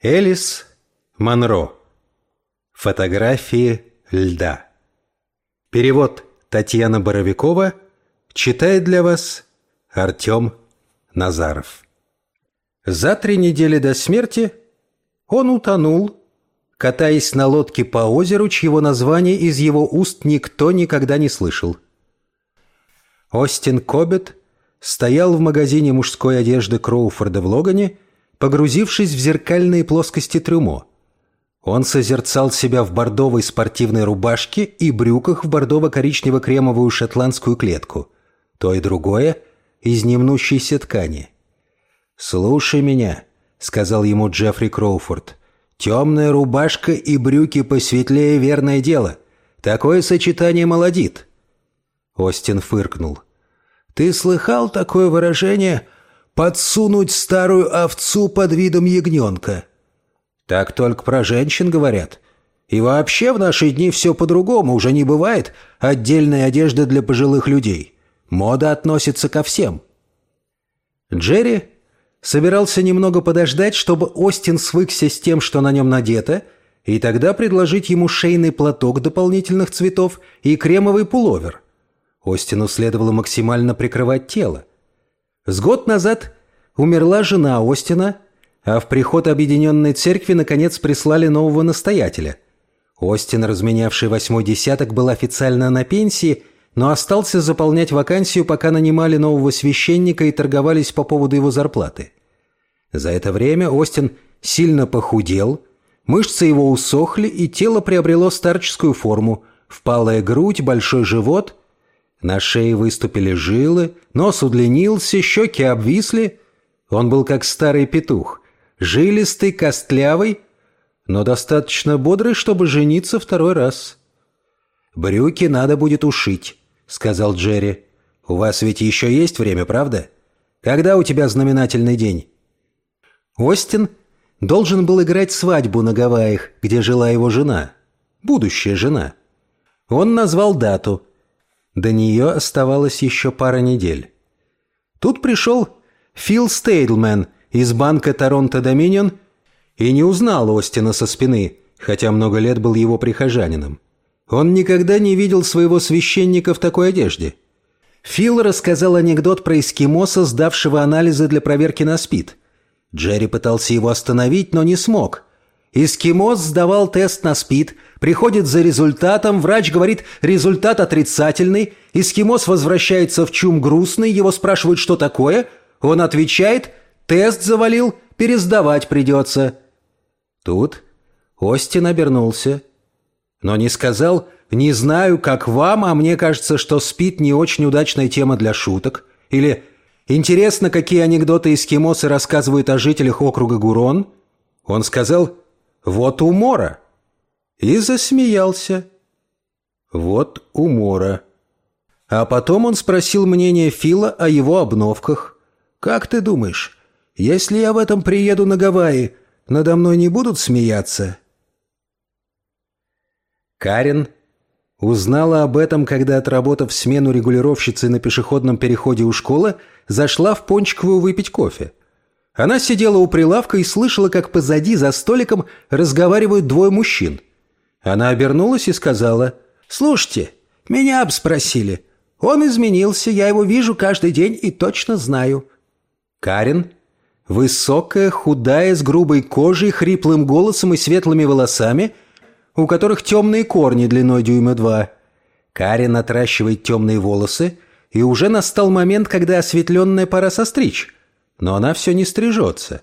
Элис Монро. Фотографии льда. Перевод Татьяна Боровикова. Читает для вас Артем Назаров. За три недели до смерти он утонул, катаясь на лодке по озеру, чьего названия из его уст никто никогда не слышал. Остин Кобет стоял в магазине мужской одежды Кроуфорда в Логане, погрузившись в зеркальные плоскости трюмо. Он созерцал себя в бордовой спортивной рубашке и брюках в бордово-коричнево-кремовую шотландскую клетку. То и другое из немнущейся ткани. «Слушай меня», — сказал ему Джеффри Кроуфорд. «Темная рубашка и брюки посветлее — верное дело. Такое сочетание молодит». Остин фыркнул. «Ты слыхал такое выражение «подсунуть старую овцу под видом ягненка»?» «Так только про женщин говорят. И вообще в наши дни все по-другому, уже не бывает отдельной одежды для пожилых людей. Мода относится ко всем». Джерри собирался немного подождать, чтобы Остин свыкся с тем, что на нем надето, и тогда предложить ему шейный платок дополнительных цветов и кремовый пуловер – Остину следовало максимально прикрывать тело. С год назад умерла жена Остина, а в приход Объединенной Церкви наконец прислали нового настоятеля. Остин, разменявший восьмой десяток, был официально на пенсии, но остался заполнять вакансию, пока нанимали нового священника и торговались по поводу его зарплаты. За это время Остин сильно похудел, мышцы его усохли, и тело приобрело старческую форму, впалая грудь, большой живот – на шее выступили жилы, нос удлинился, щеки обвисли. Он был как старый петух, жилистый, костлявый, но достаточно бодрый, чтобы жениться второй раз. «Брюки надо будет ушить», — сказал Джерри. «У вас ведь еще есть время, правда? Когда у тебя знаменательный день?» Остин должен был играть свадьбу на Гавайях, где жила его жена, будущая жена. Он назвал дату — до нее оставалось еще пара недель. Тут пришел Фил Стейдлмен из банка Торонто Доминион и не узнал Остина со спины, хотя много лет был его прихожанином. Он никогда не видел своего священника в такой одежде. Фил рассказал анекдот про эскимоса, сдавшего анализы для проверки на СПИД. Джерри пытался его остановить, но не смог – Эскимос сдавал тест на СПИД, приходит за результатом, врач говорит «результат отрицательный», эскимос возвращается в чум грустный, его спрашивают «что такое?», он отвечает «тест завалил, пересдавать придется». Тут Остин обернулся, но не сказал «не знаю, как вам, а мне кажется, что СПИД не очень удачная тема для шуток» или «интересно, какие анекдоты эскимосы рассказывают о жителях округа Гурон». Он сказал вот умора!» И засмеялся. Вот умора. А потом он спросил мнение Фила о его обновках. «Как ты думаешь, если я в этом приеду на Гавайи, надо мной не будут смеяться?» Карен узнала об этом, когда, отработав смену регулировщицы на пешеходном переходе у школы, зашла в Пончиковую выпить кофе. Она сидела у прилавка и слышала, как позади за столиком разговаривают двое мужчин. Она обернулась и сказала, «Слушайте, меня обспросили. Он изменился, я его вижу каждый день и точно знаю». Карен, высокая, худая, с грубой кожей, хриплым голосом и светлыми волосами, у которых темные корни длиной дюйма два. Карен отращивает темные волосы, и уже настал момент, когда осветленная пора состричь. Но она все не стрижется.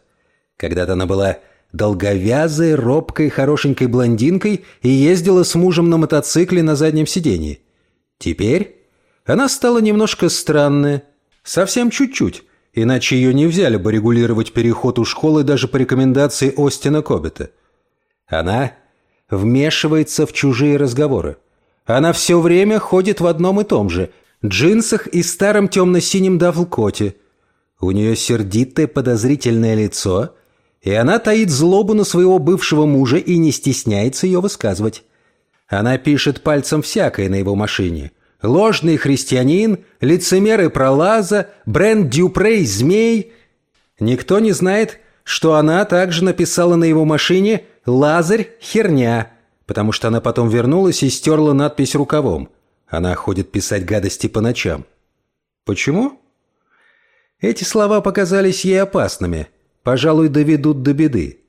Когда-то она была долговязой, робкой, хорошенькой блондинкой и ездила с мужем на мотоцикле на заднем сиденье. Теперь она стала немножко странная, совсем чуть-чуть, иначе ее не взяли бы регулировать переход у школы даже по рекомендации Остина Кобета. Она вмешивается в чужие разговоры. Она все время ходит в одном и том же – джинсах и старом темно-синем дафлкоте – у нее сердитое подозрительное лицо, и она таит злобу на своего бывшего мужа и не стесняется ее высказывать. Она пишет пальцем всякое на его машине. Ложный христианин, лицемер и пролаза, бренд Дюпрей, змей. Никто не знает, что она также написала на его машине «Лазарь – херня», потому что она потом вернулась и стерла надпись рукавом. Она ходит писать гадости по ночам. Почему? Эти слова показались ей опасными. Пожалуй, доведут до беды.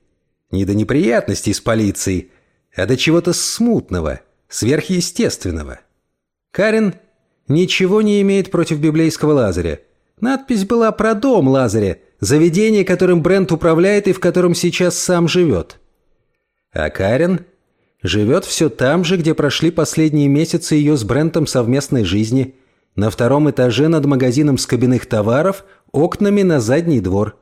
Не до неприятностей с полицией, а до чего-то смутного, сверхъестественного. Карен ничего не имеет против библейского Лазаря. Надпись была про дом Лазаря, заведение, которым Брент управляет и в котором сейчас сам живет. А Карен живет все там же, где прошли последние месяцы ее с Брентом совместной жизни, на втором этаже над магазином скобяных товаров, окнами на задний двор.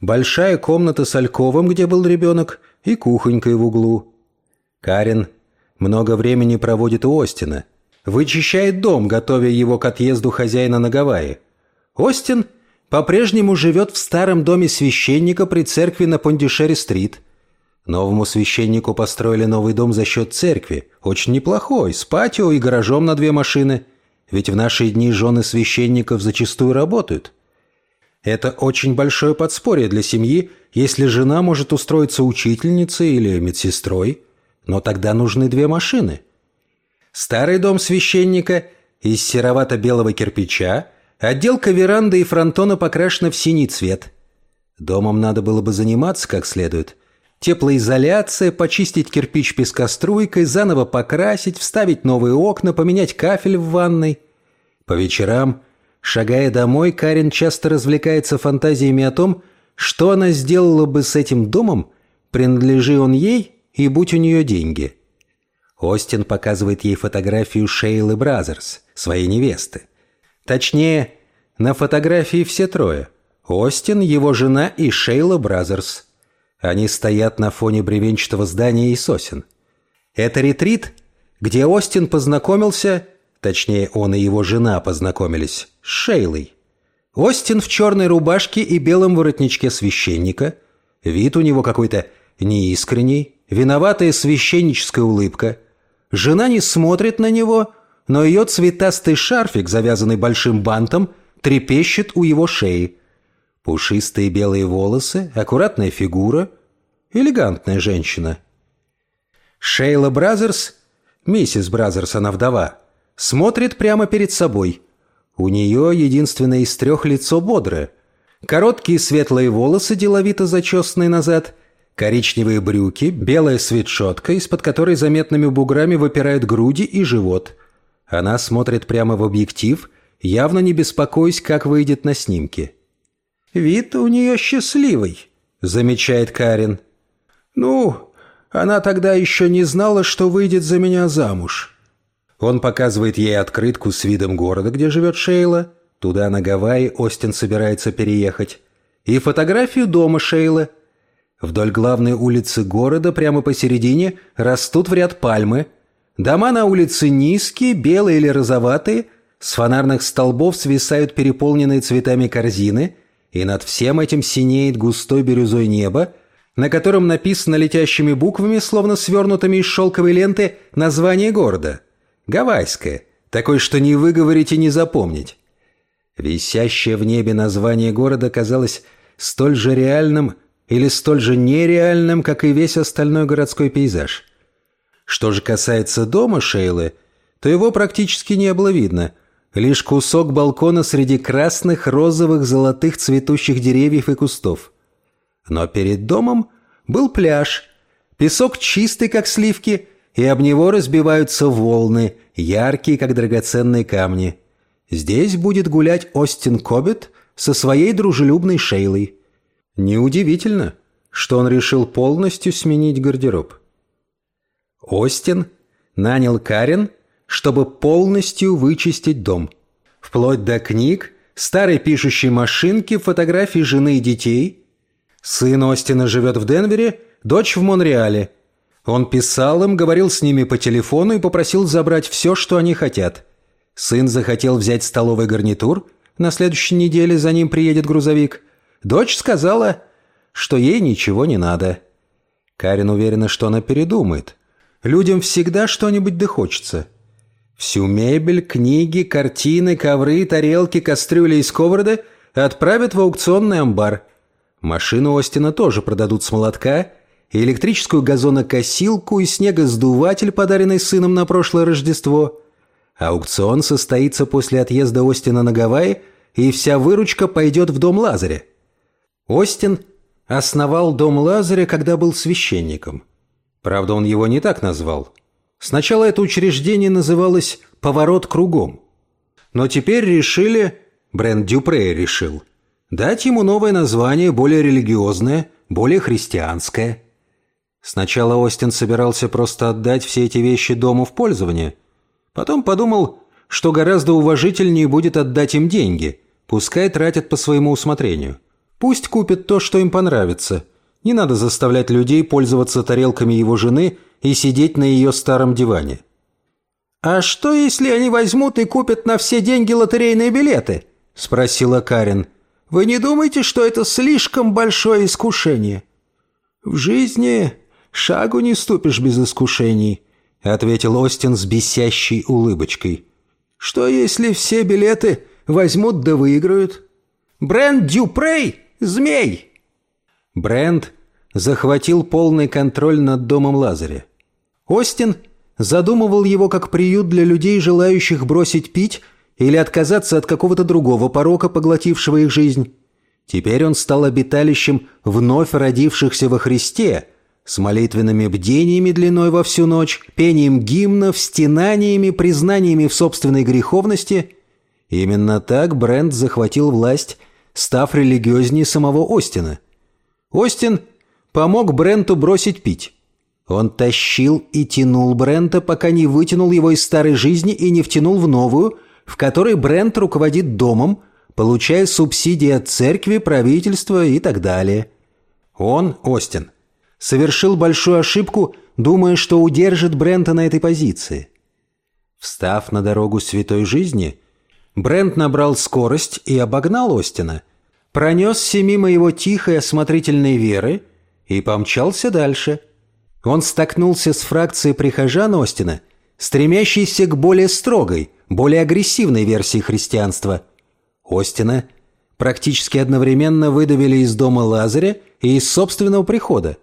Большая комната с альковом, где был ребенок, и кухонькой в углу. Карен много времени проводит у Остина. Вычищает дом, готовя его к отъезду хозяина на Гавайи. Остин по-прежнему живет в старом доме священника при церкви на Пондишери-стрит. Новому священнику построили новый дом за счет церкви. Очень неплохой, с патио и гаражом на две машины. Ведь в наши дни жены священников зачастую работают. Это очень большое подспорье для семьи, если жена может устроиться учительницей или медсестрой. Но тогда нужны две машины. Старый дом священника из серовато-белого кирпича, отделка веранды и фронтона покрашена в синий цвет. Домом надо было бы заниматься как следует – Теплоизоляция, почистить кирпич пескоструйкой, заново покрасить, вставить новые окна, поменять кафель в ванной. По вечерам, шагая домой, Карин часто развлекается фантазиями о том, что она сделала бы с этим домом, принадлежи он ей и будь у нее деньги. Остин показывает ей фотографию Шейлы Бразерс, своей невесты. Точнее, на фотографии все трое. Остин, его жена и Шейла Бразерс – они стоят на фоне бревенчатого здания и сосен. Это ретрит, где Остин познакомился, точнее, он и его жена познакомились, с Шейлой. Остин в черной рубашке и белом воротничке священника. Вид у него какой-то неискренний, виноватая священническая улыбка. Жена не смотрит на него, но ее цветастый шарфик, завязанный большим бантом, трепещет у его шеи – Пушистые белые волосы, аккуратная фигура, элегантная женщина. Шейла Бразерс, миссис Бразерс, она вдова, смотрит прямо перед собой. У нее единственное из трех лицо бодрое. Короткие светлые волосы, деловито зачесанные назад, коричневые брюки, белая свитшотка, из-под которой заметными буграми выпирают груди и живот. Она смотрит прямо в объектив, явно не беспокоясь, как выйдет на снимке. «Вид у нее счастливый», — замечает Карин. «Ну, она тогда еще не знала, что выйдет за меня замуж». Он показывает ей открытку с видом города, где живет Шейла. Туда, на Гавайи, Остин собирается переехать. И фотографию дома Шейлы. Вдоль главной улицы города, прямо посередине, растут в ряд пальмы. Дома на улице низкие, белые или розоватые. С фонарных столбов свисают переполненные цветами корзины – и над всем этим синеет густой бирюзой небо, на котором написано летящими буквами, словно свернутыми из шелковой ленты, название города. Гавайское, такое, что не выговорить и не запомнить. Висящее в небе название города казалось столь же реальным или столь же нереальным, как и весь остальной городской пейзаж. Что же касается дома Шейлы, то его практически не было видно – Лишь кусок балкона среди красных, розовых, золотых цветущих деревьев и кустов. Но перед домом был пляж. Песок чистый, как сливки, и об него разбиваются волны, яркие, как драгоценные камни. Здесь будет гулять Остин Кобет со своей дружелюбной Шейлой. Неудивительно, что он решил полностью сменить гардероб. Остин нанял Карен – чтобы полностью вычистить дом. Вплоть до книг, старой пишущей машинки, фотографий жены и детей. Сын Остина живет в Денвере, дочь в Монреале. Он писал им, говорил с ними по телефону и попросил забрать все, что они хотят. Сын захотел взять столовый гарнитур, на следующей неделе за ним приедет грузовик. Дочь сказала, что ей ничего не надо. Карин уверена, что она передумает. Людям всегда что-нибудь да хочется. Всю мебель, книги, картины, ковры, тарелки, кастрюли и сковороды отправят в аукционный амбар. Машину Остина тоже продадут с молотка, и электрическую газонокосилку, и снегосдуватель, подаренный сыном на прошлое Рождество. Аукцион состоится после отъезда Остина на Гавайи, и вся выручка пойдет в дом Лазаря. Остин основал дом Лазаря, когда был священником. Правда, он его не так назвал. Сначала это учреждение называлось «Поворот кругом». Но теперь решили, Брент Дюпре решил, дать ему новое название, более религиозное, более христианское. Сначала Остин собирался просто отдать все эти вещи дому в пользование. Потом подумал, что гораздо уважительнее будет отдать им деньги, пускай тратят по своему усмотрению. Пусть купят то, что им понравится. Не надо заставлять людей пользоваться тарелками его жены и сидеть на ее старом диване. «А что, если они возьмут и купят на все деньги лотерейные билеты?» – спросила Карен. «Вы не думаете, что это слишком большое искушение?» «В жизни шагу не ступишь без искушений», – ответил Остин с бесящей улыбочкой. «Что, если все билеты возьмут да выиграют?» «Бренд Дюпрей – змей!» Бренд захватил полный контроль над домом Лазаря. Остин задумывал его как приют для людей, желающих бросить пить или отказаться от какого-то другого порока, поглотившего их жизнь. Теперь он стал обиталищем вновь родившихся во Христе, с молитвенными бдениями длиной во всю ночь, пением гимнов, стенаниями, признаниями в собственной греховности. Именно так Брент захватил власть, став религиознее самого Остина. Остин помог Бренту бросить пить. Он тащил и тянул Брента, пока не вытянул его из старой жизни и не втянул в новую, в которой Брент руководит домом, получая субсидии от церкви, правительства и так далее. Он, Остин, совершил большую ошибку, думая, что удержит Брента на этой позиции. Встав на дорогу святой жизни, Брент набрал скорость и обогнал Остина, пронесся мимо его тихой осмотрительной веры и помчался дальше – он столкнулся с фракцией прихожан Остина, стремящейся к более строгой, более агрессивной версии христианства. Остина практически одновременно выдавили из дома Лазаря и из собственного прихода.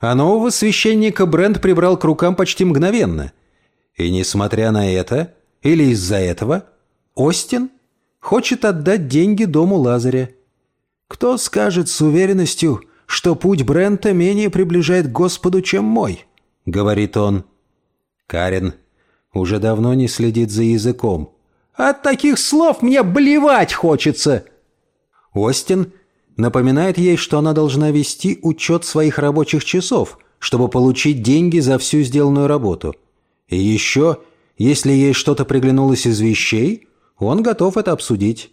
А нового священника Брент прибрал к рукам почти мгновенно. И несмотря на это, или из-за этого, Остин хочет отдать деньги дому Лазаря. Кто скажет с уверенностью, что путь Брента менее приближает к Господу, чем мой», — говорит он. Карен уже давно не следит за языком. «От таких слов мне блевать хочется!» Остин напоминает ей, что она должна вести учет своих рабочих часов, чтобы получить деньги за всю сделанную работу. И еще, если ей что-то приглянулось из вещей, он готов это обсудить.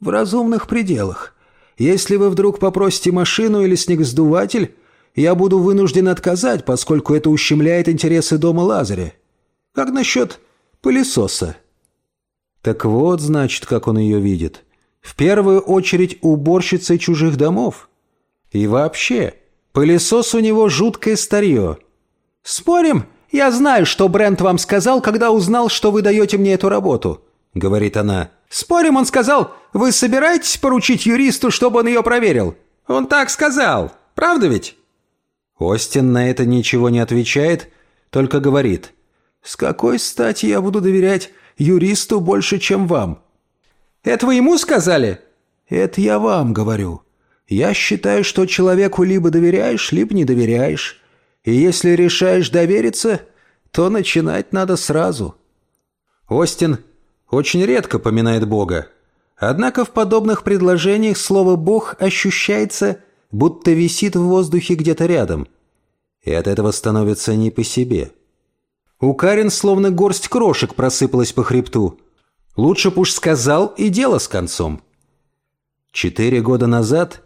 В разумных пределах. Если вы вдруг попросите машину или снегосдуватель, я буду вынужден отказать, поскольку это ущемляет интересы дома Лазаря. Как насчет пылесоса?» Так вот, значит, как он ее видит. В первую очередь уборщицей чужих домов. И вообще, пылесос у него жуткое старье. «Спорим, я знаю, что Брент вам сказал, когда узнал, что вы даете мне эту работу», — говорит она. Спорим, он сказал, вы собираетесь поручить юристу, чтобы он ее проверил? Он так сказал, правда ведь?» Остин на это ничего не отвечает, только говорит. «С какой стати я буду доверять юристу больше, чем вам?» «Это вы ему сказали?» «Это я вам говорю. Я считаю, что человеку либо доверяешь, либо не доверяешь. И если решаешь довериться, то начинать надо сразу». Остин очень редко поминает Бога. Однако в подобных предложениях слово «Бог» ощущается, будто висит в воздухе где-то рядом. И от этого становится не по себе. У Карен словно горсть крошек просыпалась по хребту. Лучше б уж сказал и дело с концом. Четыре года назад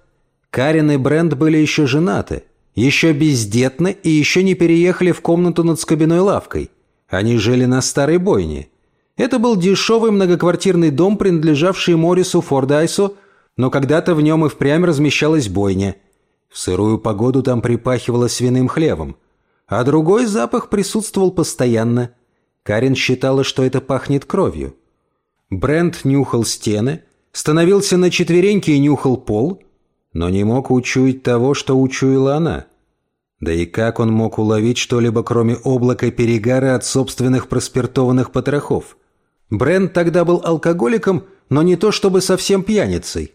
Карен и Брент были еще женаты, еще бездетны и еще не переехали в комнату над скобяной лавкой. Они жили на старой бойне – это был дешевый многоквартирный дом, принадлежавший Морису Фордайсу, но когда-то в нем и впрямь размещалась бойня. В сырую погоду там припахивало свиным хлевом. А другой запах присутствовал постоянно. Карен считала, что это пахнет кровью. Брент нюхал стены, становился на четвереньки и нюхал пол. но не мог учуять того, что учуяла она. Да и как он мог уловить что-либо, кроме облака перегара от собственных проспиртованных потрохов? Брент тогда был алкоголиком, но не то чтобы совсем пьяницей.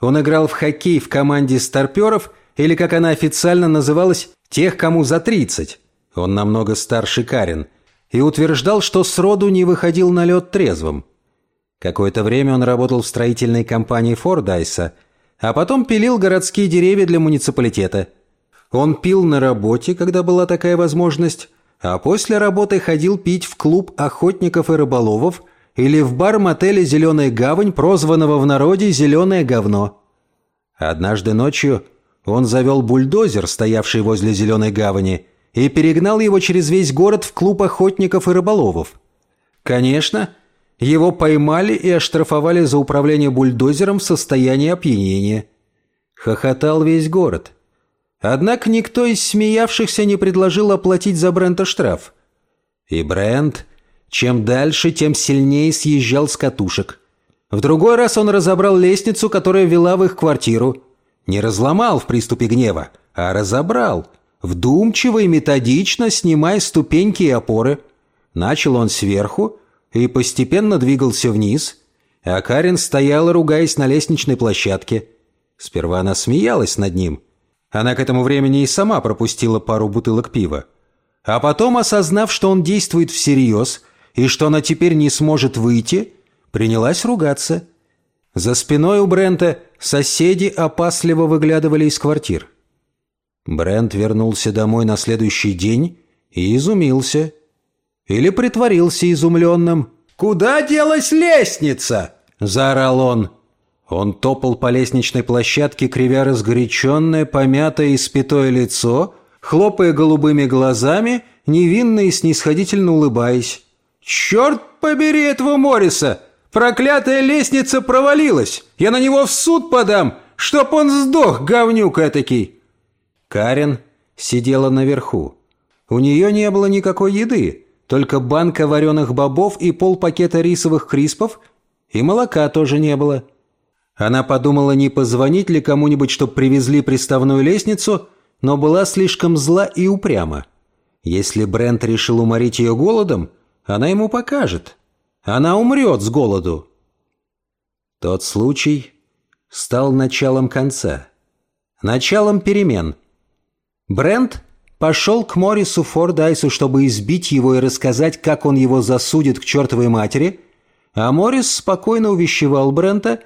Он играл в хоккей в команде старперов, или, как она официально называлась, тех, кому за 30. Он намного старше Карен. И утверждал, что сроду не выходил на лед трезвым. Какое-то время он работал в строительной компании Фордайса, а потом пилил городские деревья для муниципалитета. Он пил на работе, когда была такая возможность, а после работы ходил пить в клуб охотников и рыболовов или в бар мотеля «Зеленая гавань», прозванного в народе «Зеленое говно». Однажды ночью он завел бульдозер, стоявший возле «Зеленой гавани», и перегнал его через весь город в клуб охотников и рыболовов. Конечно, его поймали и оштрафовали за управление бульдозером в состоянии опьянения. Хохотал весь город. Однако никто из смеявшихся не предложил оплатить за Брента штраф. И Брент, чем дальше, тем сильнее съезжал с катушек. В другой раз он разобрал лестницу, которая вела в их квартиру. Не разломал в приступе гнева, а разобрал – вдумчиво и методично снимая ступеньки и опоры. Начал он сверху и постепенно двигался вниз, а Карен стояла, ругаясь на лестничной площадке. Сперва она смеялась над ним. Она к этому времени и сама пропустила пару бутылок пива. А потом, осознав, что он действует всерьез и что она теперь не сможет выйти, принялась ругаться. За спиной у Брента соседи опасливо выглядывали из квартир. Брент вернулся домой на следующий день и изумился. Или притворился изумленным. «Куда делась лестница?» – заорал он. Он топал по лестничной площадке, кривя разгоряченное, помятое и спитое лицо, хлопая голубыми глазами, невинно и снисходительно улыбаясь. «Черт побери этого Морриса! Проклятая лестница провалилась! Я на него в суд подам, чтоб он сдох, говнюк этакий!» Карен сидела наверху. У нее не было никакой еды, только банка вареных бобов и полпакета рисовых криспов, и молока тоже не было. Она подумала, не позвонить ли кому-нибудь, чтобы привезли приставную лестницу, но была слишком зла и упряма. Если Брент решил уморить ее голодом, она ему покажет. Она умрет с голоду. Тот случай стал началом конца. Началом перемен – Брент пошел к Морису Фордайсу, чтобы избить его и рассказать, как он его засудит к чертовой матери, а Морис спокойно увещевал Брента,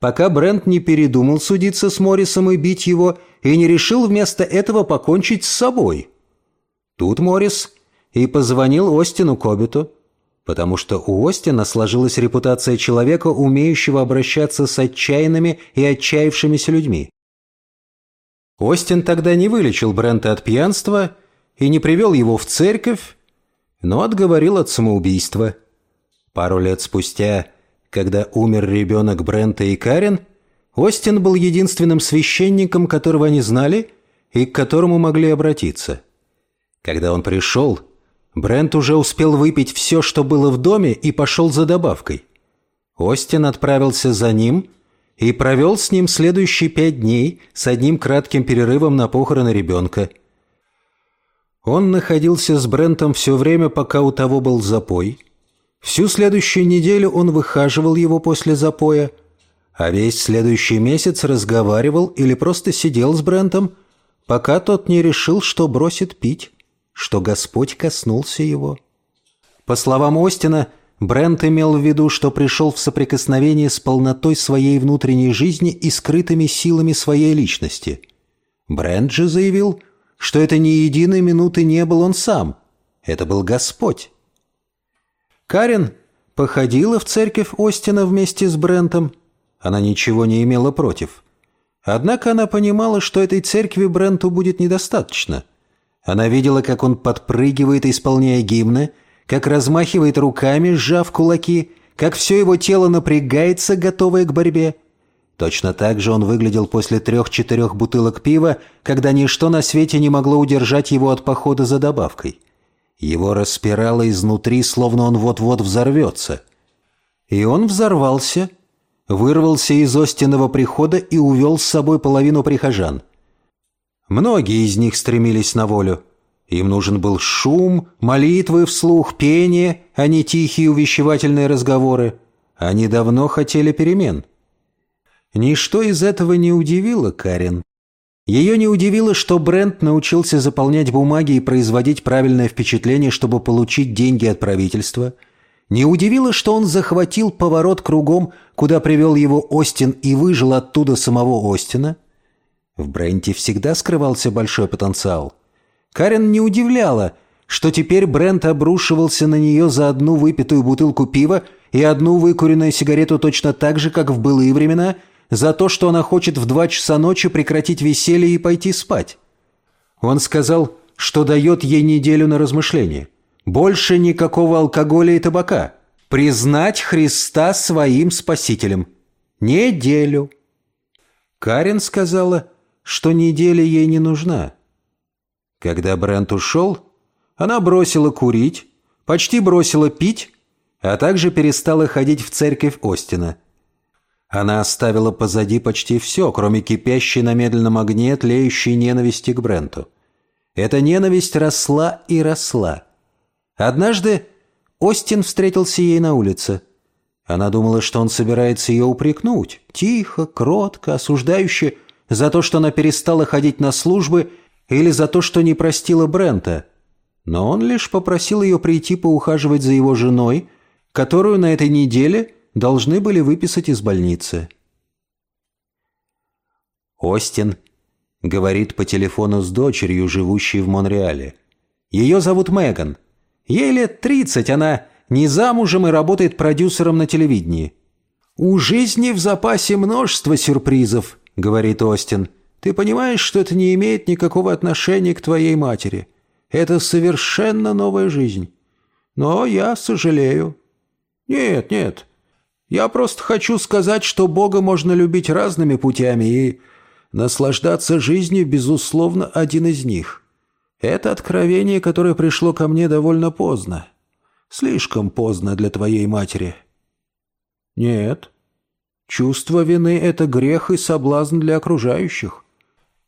пока Брент не передумал судиться с Морисом и бить его, и не решил вместо этого покончить с собой. Тут Морис и позвонил Остину Кобиту, потому что у Остина сложилась репутация человека, умеющего обращаться с отчаянными и отчаявшимися людьми. Остин тогда не вылечил Брента от пьянства и не привел его в церковь, но отговорил от самоубийства. Пару лет спустя, когда умер ребенок Брента и Карен, Остин был единственным священником, которого они знали и к которому могли обратиться. Когда он пришел, Брент уже успел выпить все, что было в доме, и пошел за добавкой. Остин отправился за ним – и провел с ним следующие пять дней с одним кратким перерывом на похороны ребенка. Он находился с Брентом все время, пока у того был запой. Всю следующую неделю он выхаживал его после запоя, а весь следующий месяц разговаривал или просто сидел с Брентом, пока тот не решил, что бросит пить, что Господь коснулся его. По словам Остина, Брент имел в виду, что пришел в соприкосновение с полнотой своей внутренней жизни и скрытыми силами своей личности. Брент же заявил, что это ни единой минуты не был он сам, это был Господь. Карен походила в церковь Остина вместе с Брентом. Она ничего не имела против. Однако она понимала, что этой церкви Бренту будет недостаточно. Она видела, как он подпрыгивает, исполняя гимны – как размахивает руками, сжав кулаки, как все его тело напрягается, готовое к борьбе. Точно так же он выглядел после трех-четырех бутылок пива, когда ничто на свете не могло удержать его от похода за добавкой. Его распирало изнутри, словно он вот-вот взорвется. И он взорвался, вырвался из Остинова прихода и увел с собой половину прихожан. Многие из них стремились на волю. Им нужен был шум, молитвы вслух, пение, а не тихие увещевательные разговоры. Они давно хотели перемен. Ничто из этого не удивило Карен. Ее не удивило, что Брент научился заполнять бумаги и производить правильное впечатление, чтобы получить деньги от правительства. Не удивило, что он захватил поворот кругом, куда привел его Остин и выжил оттуда самого Остина. В Бренте всегда скрывался большой потенциал. Карен не удивляла, что теперь Брент обрушивался на нее за одну выпитую бутылку пива и одну выкуренную сигарету точно так же, как в былые времена – за то, что она хочет в два часа ночи прекратить веселье и пойти спать. Он сказал, что дает ей неделю на размышление. Больше никакого алкоголя и табака. Признать Христа своим спасителем. Неделю. Карен сказала, что неделя ей не нужна. Когда Брент ушел, она бросила курить, почти бросила пить, а также перестала ходить в церковь Остина – она оставила позади почти все, кроме кипящей на медленном огне тлеющей ненависти к Бренту. Эта ненависть росла и росла. Однажды Остин встретился ей на улице. Она думала, что он собирается ее упрекнуть, тихо, кротко, осуждающе, за то, что она перестала ходить на службы или за то, что не простила Брента. Но он лишь попросил ее прийти поухаживать за его женой, которую на этой неделе – должны были выписать из больницы. Остин говорит по телефону с дочерью, живущей в Монреале. Ее зовут Меган. Ей лет 30, она не замужем и работает продюсером на телевидении. «У жизни в запасе множество сюрпризов», — говорит Остин. «Ты понимаешь, что это не имеет никакого отношения к твоей матери. Это совершенно новая жизнь. Но я сожалею». «Нет, нет, я просто хочу сказать, что Бога можно любить разными путями, и наслаждаться жизнью, безусловно, один из них. Это откровение, которое пришло ко мне довольно поздно. Слишком поздно для твоей матери. Нет. Чувство вины — это грех и соблазн для окружающих.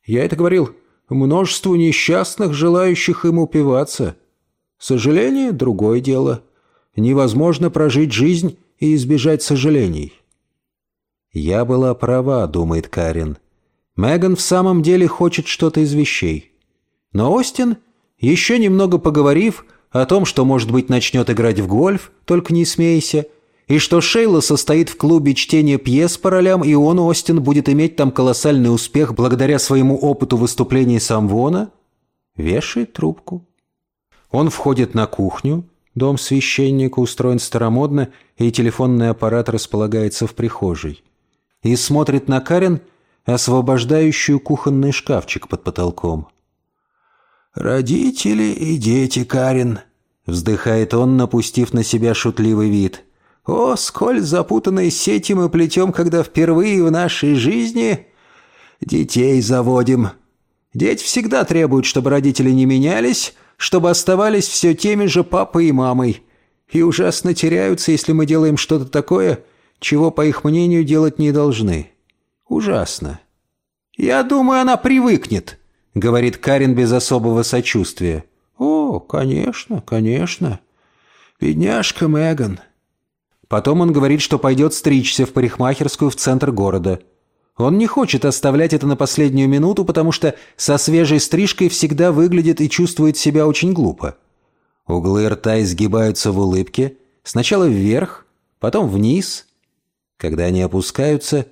Я это говорил множеству несчастных, желающих им упиваться. Сожаление — другое дело. Невозможно прожить жизнь и избежать сожалений. «Я была права», — думает Карин. «Меган в самом деле хочет что-то из вещей». Но Остин, еще немного поговорив о том, что, может быть, начнет играть в гольф, только не смейся, и что Шейла состоит в клубе чтения пьес по ролям, и он, Остин, будет иметь там колоссальный успех благодаря своему опыту выступлений Самвона, вешает трубку. Он входит на кухню, Дом священника устроен старомодно, и телефонный аппарат располагается в прихожей. И смотрит на Карен, освобождающую кухонный шкафчик под потолком. «Родители и дети, Карен», — вздыхает он, напустив на себя шутливый вид. «О, сколь запутанной сети мы плетем, когда впервые в нашей жизни детей заводим. Дети всегда требуют, чтобы родители не менялись, чтобы оставались все теми же папой и мамой. И ужасно теряются, если мы делаем что-то такое, чего, по их мнению, делать не должны. Ужасно. «Я думаю, она привыкнет», — говорит Карин без особого сочувствия. «О, конечно, конечно. Бедняжка Меган». Потом он говорит, что пойдет стричься в парикмахерскую в центр города — он не хочет оставлять это на последнюю минуту, потому что со свежей стрижкой всегда выглядит и чувствует себя очень глупо. Углы рта изгибаются в улыбке, сначала вверх, потом вниз. Когда они опускаются,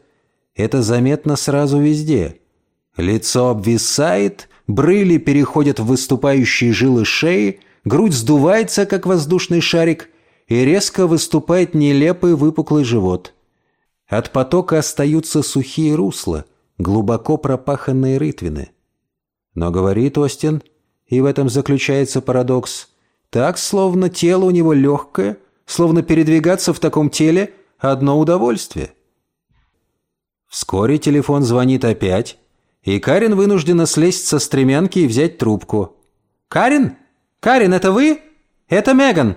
это заметно сразу везде. Лицо обвисает, брыли переходят в выступающие жилы шеи, грудь сдувается, как воздушный шарик, и резко выступает нелепый выпуклый живот – от потока остаются сухие русла, глубоко пропаханные рытвины. Но говорит Остин, и в этом заключается парадокс, так, словно тело у него легкое, словно передвигаться в таком теле – одно удовольствие. Вскоре телефон звонит опять, и Карин вынуждена слезть со стремянки и взять трубку. «Карин? Карин, это вы? Это Меган.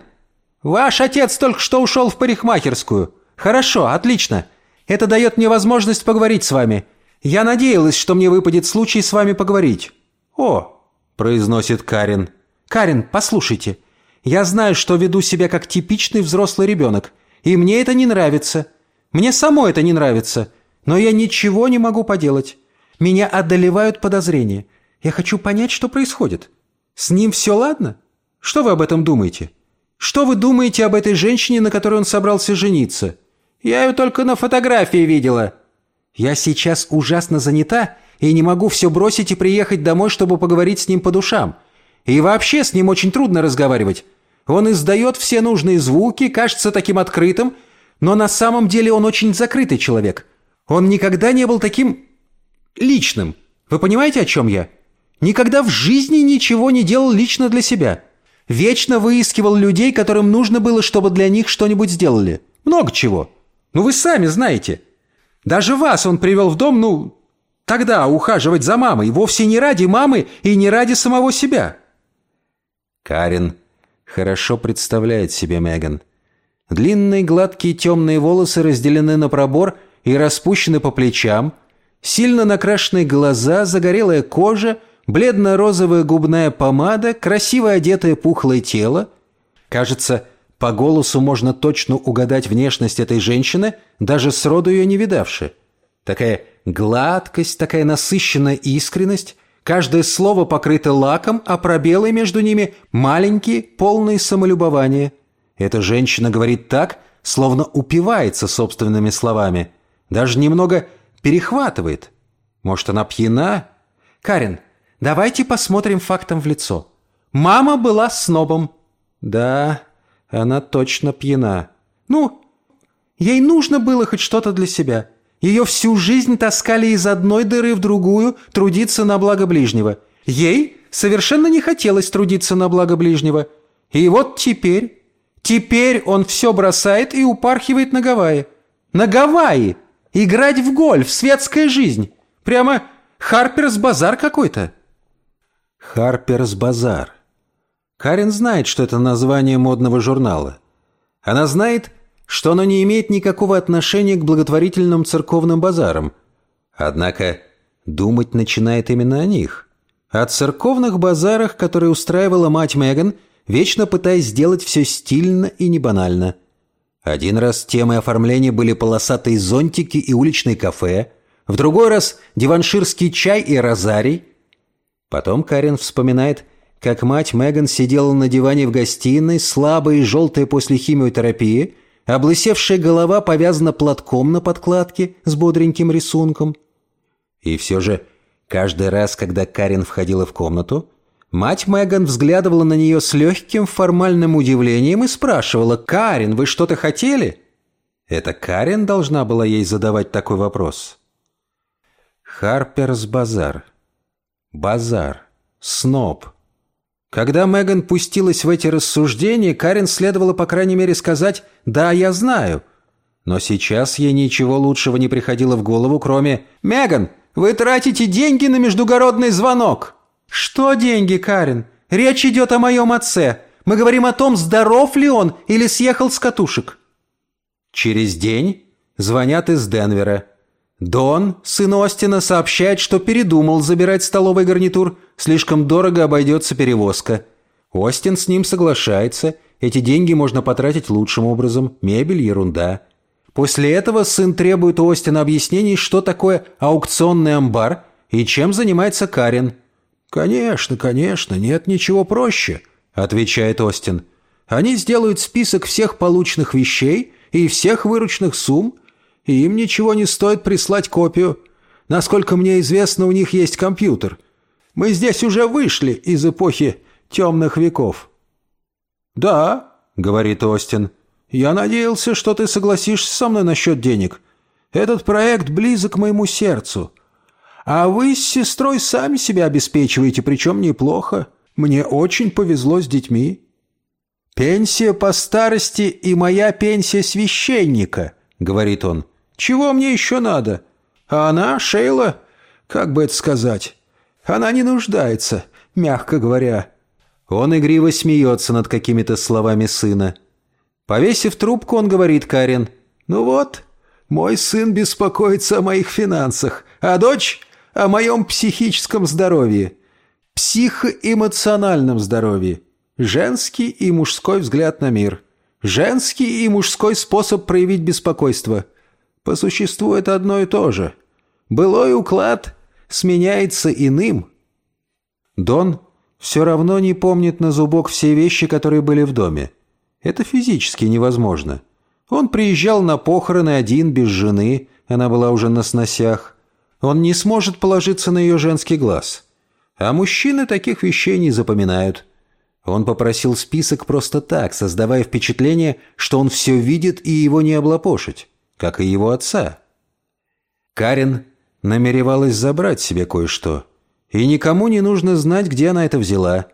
Ваш отец только что ушел в парикмахерскую. Хорошо, отлично. Это дает мне возможность поговорить с вами. Я надеялась, что мне выпадет случай с вами поговорить». «О», — произносит Карин. «Карин, послушайте, я знаю, что веду себя как типичный взрослый ребенок, и мне это не нравится. Мне само это не нравится, но я ничего не могу поделать. Меня одолевают подозрения. Я хочу понять, что происходит. С ним все ладно? Что вы об этом думаете? Что вы думаете об этой женщине, на которой он собрался жениться? Я ее только на фотографии видела. Я сейчас ужасно занята и не могу все бросить и приехать домой, чтобы поговорить с ним по душам. И вообще с ним очень трудно разговаривать. Он издает все нужные звуки, кажется таким открытым, но на самом деле он очень закрытый человек. Он никогда не был таким личным. Вы понимаете, о чем я? Никогда в жизни ничего не делал лично для себя. Вечно выискивал людей, которым нужно было, чтобы для них что-нибудь сделали. Много чего. Ну вы сами знаете. Даже вас он привел в дом, ну, тогда ухаживать за мамой, вовсе не ради мамы и не ради самого себя. Карин хорошо представляет себе Меган. Длинные гладкие темные волосы разделены на пробор и распущены по плечам, сильно накрашенные глаза, загорелая кожа, бледно-розовая губная помада, красиво одетое пухлое тело. Кажется, по голосу можно точно угадать внешность этой женщины, даже сроду ее не видавши. Такая гладкость, такая насыщенная искренность, каждое слово покрыто лаком, а пробелы между ними маленькие, полные самолюбования. Эта женщина говорит так, словно упивается собственными словами. Даже немного перехватывает. Может, она пьяна? Карин, давайте посмотрим фактом в лицо. Мама была снобом. Да, она точно пьяна. Ну, ей нужно было хоть что-то для себя. Ее всю жизнь таскали из одной дыры в другую трудиться на благо ближнего. Ей совершенно не хотелось трудиться на благо ближнего. И вот теперь, теперь он все бросает и упархивает на Гавайи. На Гавайи! Играть в гольф, светская жизнь. Прямо Харперс базар какой-то. Харперс базар. Карен знает, что это название модного журнала. Она знает, что оно не имеет никакого отношения к благотворительным церковным базарам. Однако думать начинает именно о них. О церковных базарах, которые устраивала мать Меган, вечно пытаясь сделать все стильно и не банально. Один раз темой оформления были полосатые зонтики и уличные кафе, в другой раз диванширский чай и розарий. Потом Карен вспоминает – как мать Меган сидела на диване в гостиной, слабая и желтая после химиотерапии, облысевшая голова повязана платком на подкладке с бодреньким рисунком. И все же, каждый раз, когда Карен входила в комнату, мать Меган взглядывала на нее с легким формальным удивлением и спрашивала «Карен, вы что-то хотели?» Это Карен должна была ей задавать такой вопрос. Харперс базар. Базар. Сноб. Когда Меган пустилась в эти рассуждения, Карен следовало, по крайней мере, сказать «да, я знаю». Но сейчас ей ничего лучшего не приходило в голову, кроме «Меган, вы тратите деньги на междугородный звонок». «Что деньги, Карен? Речь идет о моем отце. Мы говорим о том, здоров ли он или съехал с катушек». Через день звонят из Денвера. Дон, сын Остина, сообщает, что передумал забирать столовый гарнитур. Слишком дорого обойдется перевозка. Остин с ним соглашается. Эти деньги можно потратить лучшим образом. Мебель – ерунда. После этого сын требует у Остина объяснений, что такое аукционный амбар и чем занимается Карен. «Конечно, конечно, нет ничего проще», – отвечает Остин. «Они сделают список всех полученных вещей и всех вырученных сумм, и им ничего не стоит прислать копию. Насколько мне известно, у них есть компьютер. Мы здесь уже вышли из эпохи темных веков». «Да», — говорит Остин, — «я надеялся, что ты согласишься со мной насчет денег. Этот проект близок моему сердцу. А вы с сестрой сами себя обеспечиваете, причем неплохо. Мне очень повезло с детьми». «Пенсия по старости и моя пенсия священника», — говорит он. Чего мне еще надо? А она, Шейла, как бы это сказать, она не нуждается, мягко говоря». Он игриво смеется над какими-то словами сына. Повесив трубку, он говорит Карен, «Ну вот, Мой сын беспокоится о моих финансах, а дочь – о моем психическом здоровье, психоэмоциональном здоровье, женский и мужской взгляд на мир, женский и мужской способ проявить беспокойство. По существу это одно и то же. Былой уклад сменяется иным. Дон все равно не помнит на зубок все вещи, которые были в доме. Это физически невозможно. Он приезжал на похороны один, без жены, она была уже на сносях. Он не сможет положиться на ее женский глаз. А мужчины таких вещей не запоминают. Он попросил список просто так, создавая впечатление, что он все видит и его не облапошить, как и его отца. Карен намеревалась забрать себе кое-что, и никому не нужно знать, где она это взяла.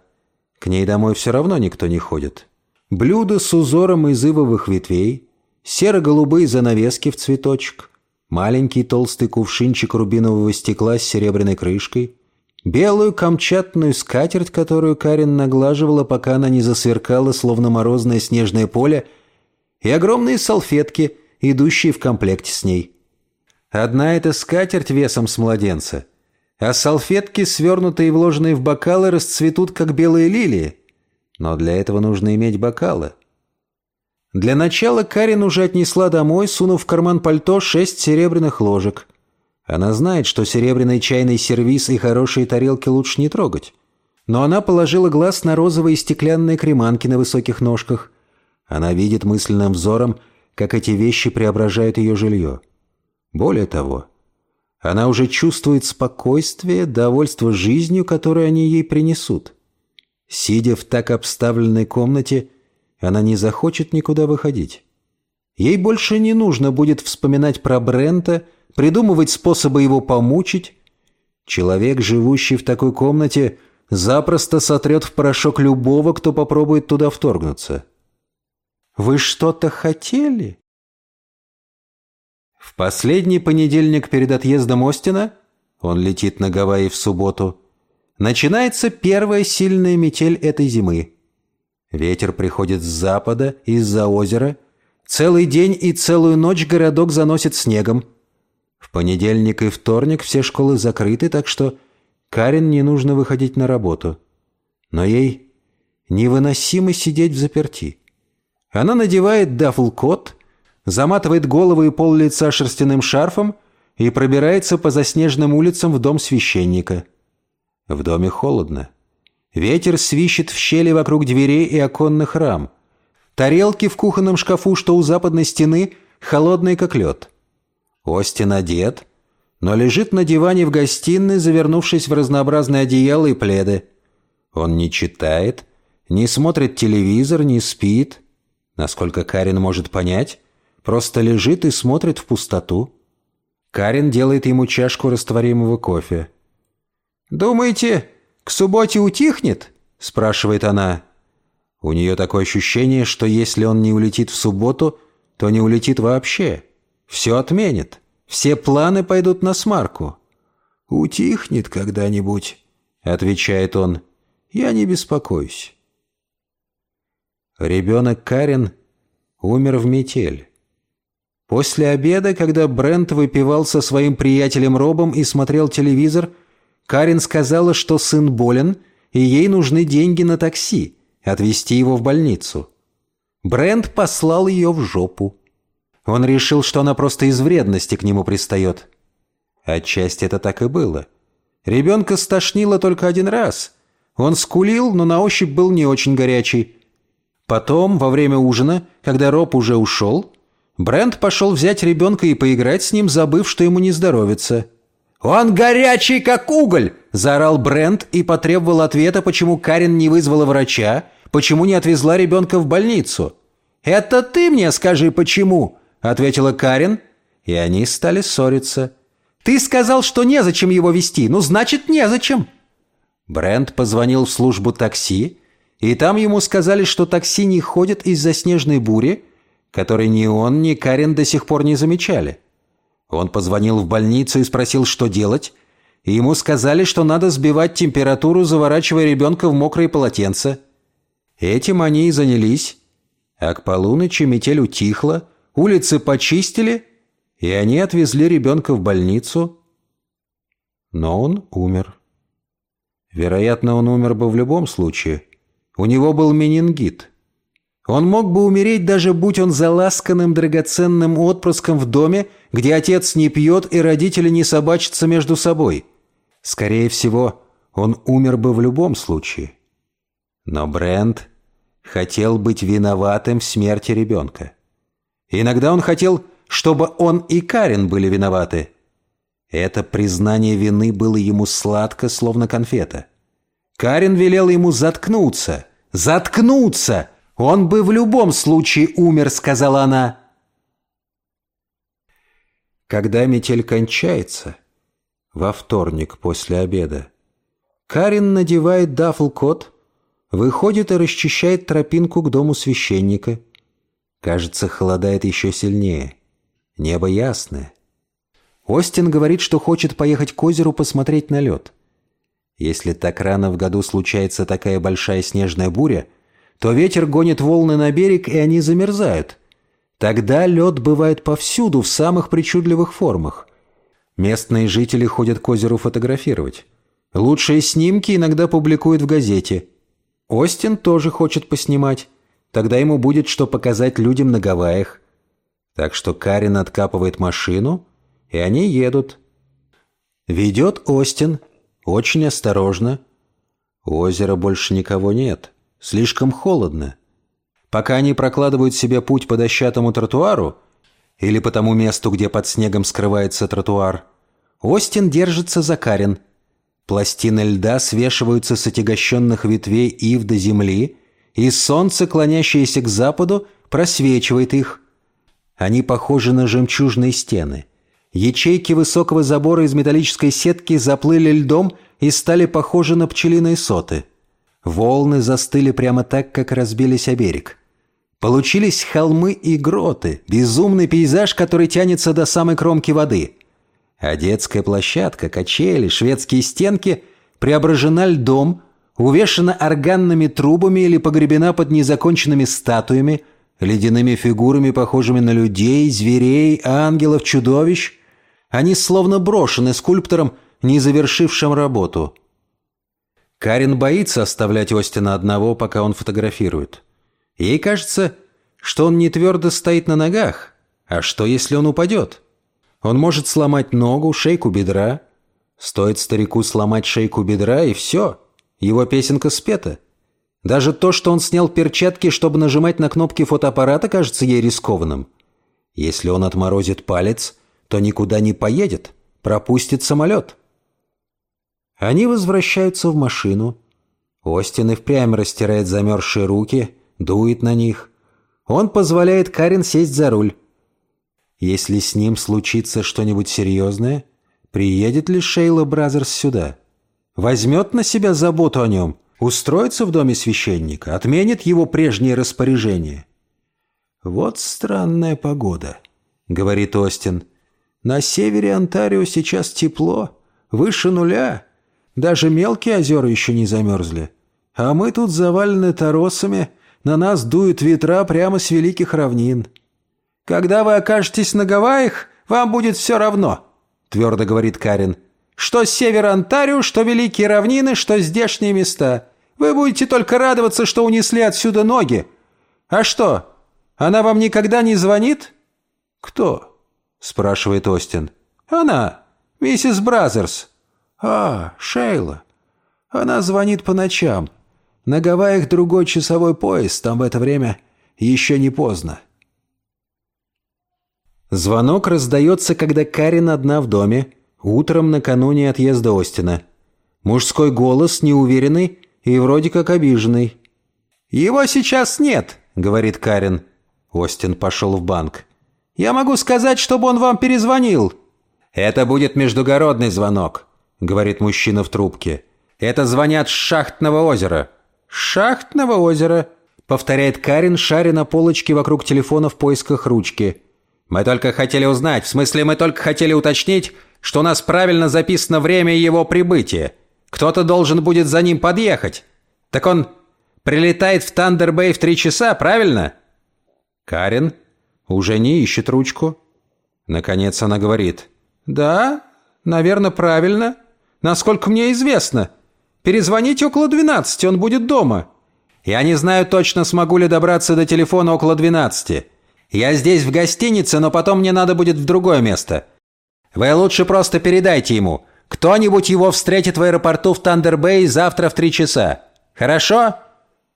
К ней домой все равно никто не ходит. Блюдо с узором из ивовых ветвей, серо-голубые занавески в цветочек, маленький толстый кувшинчик рубинового стекла с серебряной крышкой, белую камчатную скатерть, которую Карин наглаживала, пока она не засверкала, словно морозное снежное поле, и огромные салфетки, идущие в комплекте с ней. Одна эта скатерть весом с младенца, а салфетки, свернутые и вложенные в бокалы, расцветут, как белые лилии. Но для этого нужно иметь бокалы — для начала Карин уже отнесла домой, сунув в карман пальто шесть серебряных ложек. Она знает, что серебряный чайный сервиз и хорошие тарелки лучше не трогать. Но она положила глаз на розовые стеклянные креманки на высоких ножках. Она видит мысленным взором, как эти вещи преображают ее жилье. Более того, она уже чувствует спокойствие, довольство жизнью, которую они ей принесут. Сидя в так обставленной комнате, она не захочет никуда выходить. Ей больше не нужно будет вспоминать про Брента, придумывать способы его помучить. Человек, живущий в такой комнате, запросто сотрет в порошок любого, кто попробует туда вторгнуться. «Вы что-то хотели?» В последний понедельник перед отъездом Остина, он летит на Гавайи в субботу, начинается первая сильная метель этой зимы – Ветер приходит с запада, из-за озера. Целый день и целую ночь городок заносит снегом. В понедельник и вторник все школы закрыты, так что Карен не нужно выходить на работу. Но ей невыносимо сидеть в заперти. Она надевает дафл-кот, заматывает голову и пол лица шерстяным шарфом и пробирается по заснеженным улицам в дом священника. В доме холодно. Ветер свищет в щели вокруг дверей и оконных рам. Тарелки в кухонном шкафу, что у западной стены, холодные как лед. Остин одет, но лежит на диване в гостиной, завернувшись в разнообразные одеяла и пледы. Он не читает, не смотрит телевизор, не спит. Насколько Карин может понять, просто лежит и смотрит в пустоту. Карин делает ему чашку растворимого кофе. «Думаете, «К субботе утихнет?» – спрашивает она. У нее такое ощущение, что если он не улетит в субботу, то не улетит вообще. Все отменит. Все планы пойдут на смарку. «Утихнет когда-нибудь», — отвечает он. «Я не беспокоюсь». Ребенок Карен умер в метель. После обеда, когда Брент выпивал со своим приятелем Робом и смотрел телевизор — Карин сказала, что сын болен, и ей нужны деньги на такси, отвезти его в больницу. Брент послал ее в жопу. Он решил, что она просто из вредности к нему пристает. Отчасти это так и было. Ребенка стошнило только один раз. Он скулил, но на ощупь был не очень горячий. Потом, во время ужина, когда Роб уже ушел, Брент пошел взять ребенка и поиграть с ним, забыв, что ему не здоровится. «Он горячий, как уголь!» – заорал Брент и потребовал ответа, почему Карен не вызвала врача, почему не отвезла ребенка в больницу. «Это ты мне скажи, почему?» – ответила Карен, и они стали ссориться. «Ты сказал, что незачем его вести, ну, значит, незачем!» Брент позвонил в службу такси, и там ему сказали, что такси не ходит из-за снежной бури, которой ни он, ни Карен до сих пор не замечали. Он позвонил в больницу и спросил, что делать, и ему сказали, что надо сбивать температуру, заворачивая ребенка в мокрые полотенца. Этим они и занялись. А к полуночи метель утихла, улицы почистили, и они отвезли ребенка в больницу, но он умер. Вероятно, он умер бы в любом случае. У него был менингит. Он мог бы умереть, даже будь он заласканным драгоценным отпрыском в доме, где отец не пьет и родители не собачатся между собой. Скорее всего, он умер бы в любом случае. Но Брент хотел быть виноватым в смерти ребенка. Иногда он хотел, чтобы он и Карен были виноваты. Это признание вины было ему сладко, словно конфета. Карен велел ему заткнуться. «Заткнуться! Он бы в любом случае умер», — сказала она. Когда метель кончается, во вторник после обеда, Карин надевает дафл-кот, выходит и расчищает тропинку к дому священника. Кажется, холодает еще сильнее. Небо ясное. Остин говорит, что хочет поехать к озеру посмотреть на лед. Если так рано в году случается такая большая снежная буря, то ветер гонит волны на берег, и они замерзают. Тогда лед бывает повсюду, в самых причудливых формах. Местные жители ходят к озеру фотографировать. Лучшие снимки иногда публикуют в газете. Остин тоже хочет поснимать. Тогда ему будет что показать людям на Гавайях. Так что Карин откапывает машину, и они едут. Ведет Остин, очень осторожно. У озера больше никого нет. Слишком холодно. Пока они прокладывают себе путь по дощатому тротуару или по тому месту, где под снегом скрывается тротуар, Остин держится за Карин. Пластины льда свешиваются с отягощенных ветвей ив до земли, и солнце, клонящееся к западу, просвечивает их. Они похожи на жемчужные стены. Ячейки высокого забора из металлической сетки заплыли льдом и стали похожи на пчелиные соты. Волны застыли прямо так, как разбились о берег. Получились холмы и гроты, безумный пейзаж, который тянется до самой кромки воды. А детская площадка, качели, шведские стенки преображена льдом, увешана органными трубами или погребена под незаконченными статуями, ледяными фигурами, похожими на людей, зверей, ангелов, чудовищ. Они словно брошены скульптором, не завершившим работу. Карин боится оставлять Остина одного, пока он фотографирует. Ей кажется, что он не твердо стоит на ногах. А что, если он упадет? Он может сломать ногу, шейку бедра. Стоит старику сломать шейку бедра, и все. Его песенка спета. Даже то, что он снял перчатки, чтобы нажимать на кнопки фотоаппарата, кажется ей рискованным. Если он отморозит палец, то никуда не поедет, пропустит самолет. Они возвращаются в машину. Остин и впрямь растирает замерзшие руки, дует на них. Он позволяет Карин сесть за руль. Если с ним случится что-нибудь серьезное, приедет ли Шейла Бразерс сюда? Возьмет на себя заботу о нем, устроится в доме священника, отменит его прежние распоряжения. «Вот странная погода», — говорит Остин. «На севере Онтарио сейчас тепло, выше нуля. Даже мелкие озера еще не замерзли. А мы тут завалены торосами, на нас дуют ветра прямо с великих равнин. Когда вы окажетесь на Гавайях, вам будет все равно, твердо говорит Карин. Что север Онтарио, что великие равнины, что здешние места. Вы будете только радоваться, что унесли отсюда ноги. А что, она вам никогда не звонит? Кто? Спрашивает Остин. Она, миссис Бразерс. «А, Шейла. Она звонит по ночам. На Гавайях другой часовой пояс, там в это время еще не поздно». Звонок раздается, когда Карин одна в доме, утром накануне отъезда Остина. Мужской голос, неуверенный и вроде как обиженный. «Его сейчас нет», — говорит Карин. Остин пошел в банк. «Я могу сказать, чтобы он вам перезвонил». «Это будет междугородный звонок. — говорит мужчина в трубке. «Это звонят с шахтного озера». «Шахтного озера», — повторяет Карин, шаря на полочке вокруг телефона в поисках ручки. «Мы только хотели узнать, в смысле мы только хотели уточнить, что у нас правильно записано время его прибытия. Кто-то должен будет за ним подъехать. Так он прилетает в Тандербэй в три часа, правильно?» Карин уже не ищет ручку. Наконец она говорит. «Да, наверное, правильно. Насколько мне известно. Перезвоните около двенадцати, он будет дома». «Я не знаю точно, смогу ли добраться до телефона около двенадцати. Я здесь в гостинице, но потом мне надо будет в другое место. Вы лучше просто передайте ему. Кто-нибудь его встретит в аэропорту в Тандербэй завтра в три часа. Хорошо?»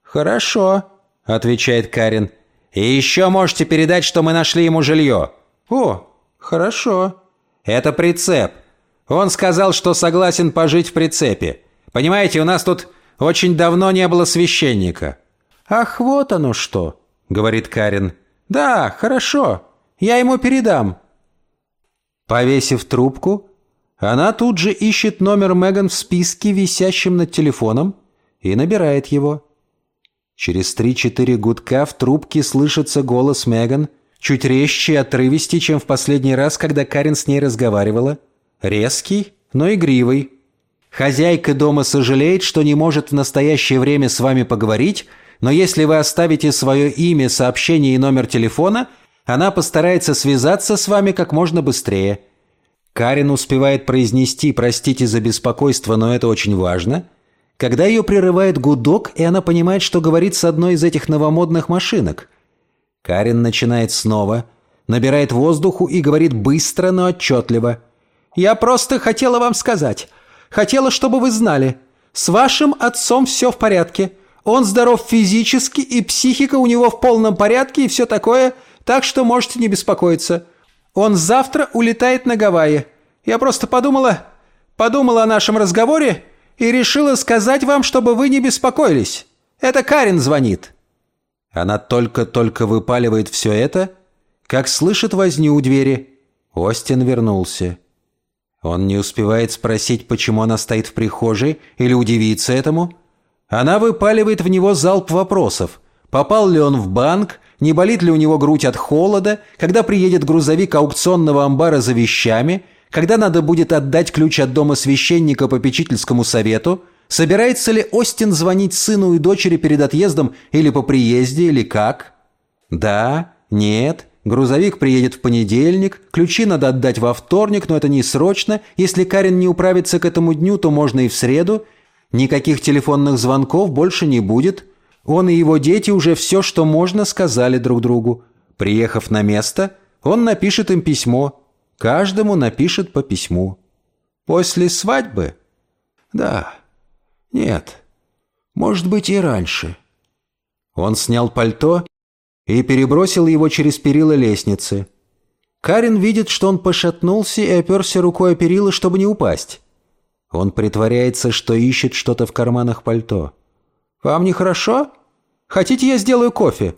«Хорошо», — отвечает Карин. «И еще можете передать, что мы нашли ему жилье». «О, хорошо». «Это прицеп. Он сказал, что согласен пожить в прицепе. Понимаете, у нас тут очень давно не было священника». «Ах, вот оно что», — говорит Карин. «Да, хорошо. Я ему передам». Повесив трубку, она тут же ищет номер Меган в списке, висящем над телефоном, и набирает его. Через три-четыре гудка в трубке слышится голос Меган, чуть резче и отрывистее, чем в последний раз, когда Карен с ней разговаривала. Резкий, но игривый. Хозяйка дома сожалеет, что не может в настоящее время с вами поговорить, но если вы оставите свое имя, сообщение и номер телефона, она постарается связаться с вами как можно быстрее. Карен успевает произнести «простите за беспокойство, но это очень важно», когда ее прерывает гудок, и она понимает, что говорит с одной из этих новомодных машинок. Карен начинает снова, набирает воздуху и говорит быстро, но отчетливо. «Я просто хотела вам сказать. Хотела, чтобы вы знали. С вашим отцом все в порядке. Он здоров физически, и психика у него в полном порядке, и все такое, так что можете не беспокоиться. Он завтра улетает на Гавайи. Я просто подумала... Подумала о нашем разговоре и решила сказать вам, чтобы вы не беспокоились. Это Карин звонит». Она только-только выпаливает все это, как слышит возню у двери. Остин вернулся. Он не успевает спросить, почему она стоит в прихожей, или удивиться этому. Она выпаливает в него залп вопросов. Попал ли он в банк, не болит ли у него грудь от холода, когда приедет грузовик аукционного амбара за вещами – когда надо будет отдать ключ от дома священника попечительскому совету, собирается ли Остин звонить сыну и дочери перед отъездом или по приезде, или как? Да, нет, грузовик приедет в понедельник, ключи надо отдать во вторник, но это не срочно, если Карен не управится к этому дню, то можно и в среду. Никаких телефонных звонков больше не будет. Он и его дети уже все, что можно, сказали друг другу. Приехав на место, он напишет им письмо – Каждому напишет по письму. После свадьбы? Да. Нет. Может быть и раньше. Он снял пальто и перебросил его через перила лестницы. Карин видит, что он пошатнулся и оперся рукой о перила, чтобы не упасть. Он притворяется, что ищет что-то в карманах пальто. «Вам нехорошо? Хотите, я сделаю кофе?»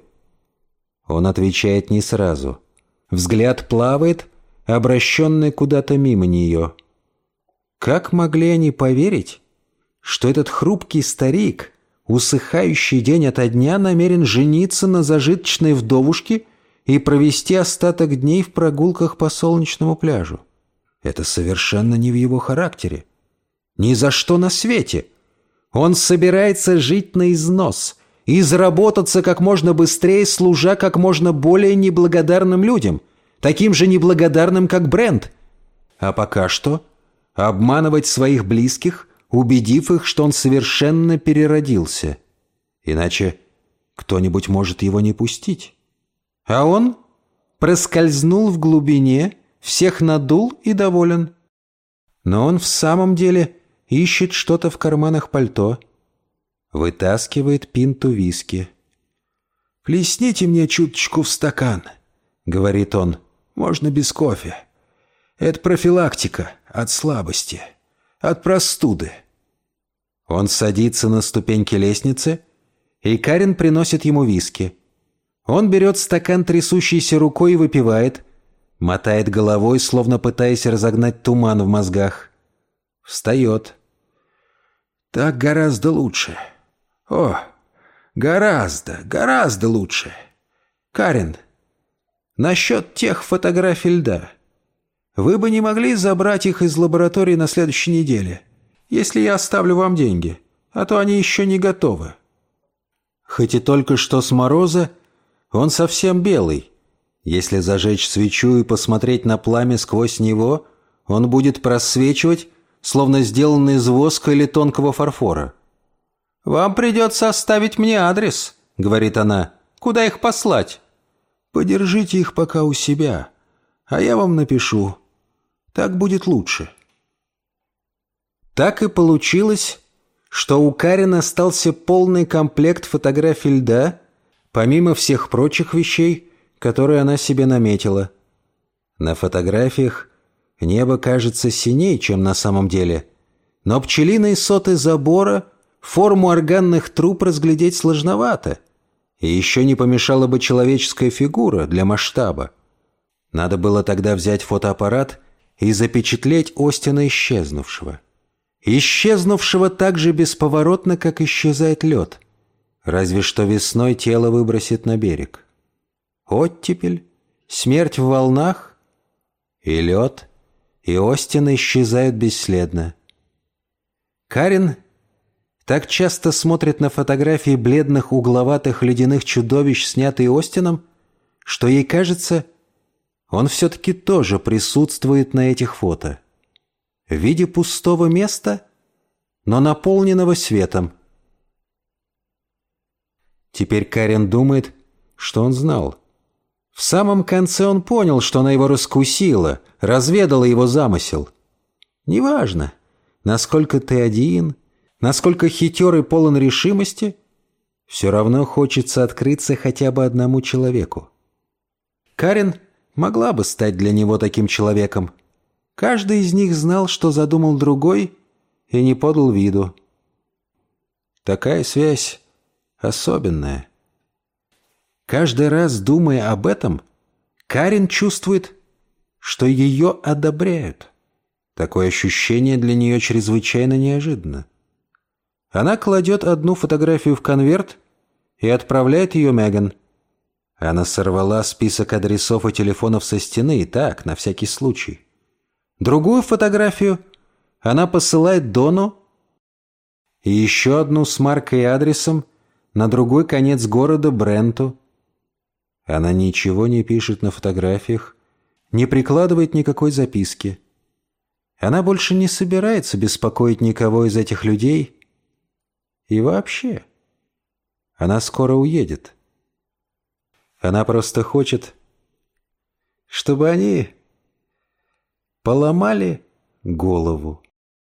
Он отвечает не сразу. Взгляд плавает, обращенный куда-то мимо нее. Как могли они поверить, что этот хрупкий старик, усыхающий день ото дня, намерен жениться на зажиточной вдовушке и провести остаток дней в прогулках по солнечному пляжу? Это совершенно не в его характере. Ни за что на свете. Он собирается жить на износ и заработаться как можно быстрее, служа как можно более неблагодарным людям – таким же неблагодарным, как Брент. А пока что обманывать своих близких, убедив их, что он совершенно переродился. Иначе кто-нибудь может его не пустить. А он проскользнул в глубине, всех надул и доволен. Но он в самом деле ищет что-то в карманах пальто. Вытаскивает пинту виски. «Плесните мне чуточку в стакан», — говорит он. Можно без кофе. Это профилактика от слабости, от простуды. Он садится на ступеньки лестницы, и Карин приносит ему виски. Он берет стакан трясущейся рукой и выпивает, мотает головой, словно пытаясь разогнать туман в мозгах. Встает. Так гораздо лучше. О, гораздо, гораздо лучше. Карин, Насчет тех фотографий льда. Вы бы не могли забрать их из лаборатории на следующей неделе, если я оставлю вам деньги, а то они еще не готовы. Хоть и только что с мороза, он совсем белый. Если зажечь свечу и посмотреть на пламя сквозь него, он будет просвечивать, словно сделанный из воска или тонкого фарфора. «Вам придется оставить мне адрес», — говорит она. «Куда их послать?» «Подержите их пока у себя, а я вам напишу. Так будет лучше». Так и получилось, что у Карен остался полный комплект фотографий льда, помимо всех прочих вещей, которые она себе наметила. На фотографиях небо кажется синей, чем на самом деле, но пчелиные соты забора форму органных труб разглядеть сложновато, и еще не помешала бы человеческая фигура для масштаба. Надо было тогда взять фотоаппарат и запечатлеть Остина исчезнувшего. Исчезнувшего так же бесповоротно, как исчезает лед. Разве что весной тело выбросит на берег. Оттепель, смерть в волнах и лед, и Остин исчезают бесследно. Карин так часто смотрит на фотографии бледных угловатых ледяных чудовищ, снятые Остином, что ей кажется, он все-таки тоже присутствует на этих фото. В виде пустого места, но наполненного светом. Теперь Карен думает, что он знал. В самом конце он понял, что она его раскусила, разведала его замысел. Неважно, насколько ты один, насколько хитер и полон решимости, все равно хочется открыться хотя бы одному человеку. Карен могла бы стать для него таким человеком. Каждый из них знал, что задумал другой, и не подал виду. Такая связь особенная. Каждый раз, думая об этом, Карин чувствует, что ее одобряют. Такое ощущение для нее чрезвычайно неожиданно. Она кладет одну фотографию в конверт и отправляет ее Меган. Она сорвала список адресов и телефонов со стены и так, на всякий случай. Другую фотографию она посылает Дону и еще одну с маркой и адресом на другой конец города Бренту. Она ничего не пишет на фотографиях, не прикладывает никакой записки. Она больше не собирается беспокоить никого из этих людей. И вообще, она скоро уедет. Она просто хочет, чтобы они поломали голову.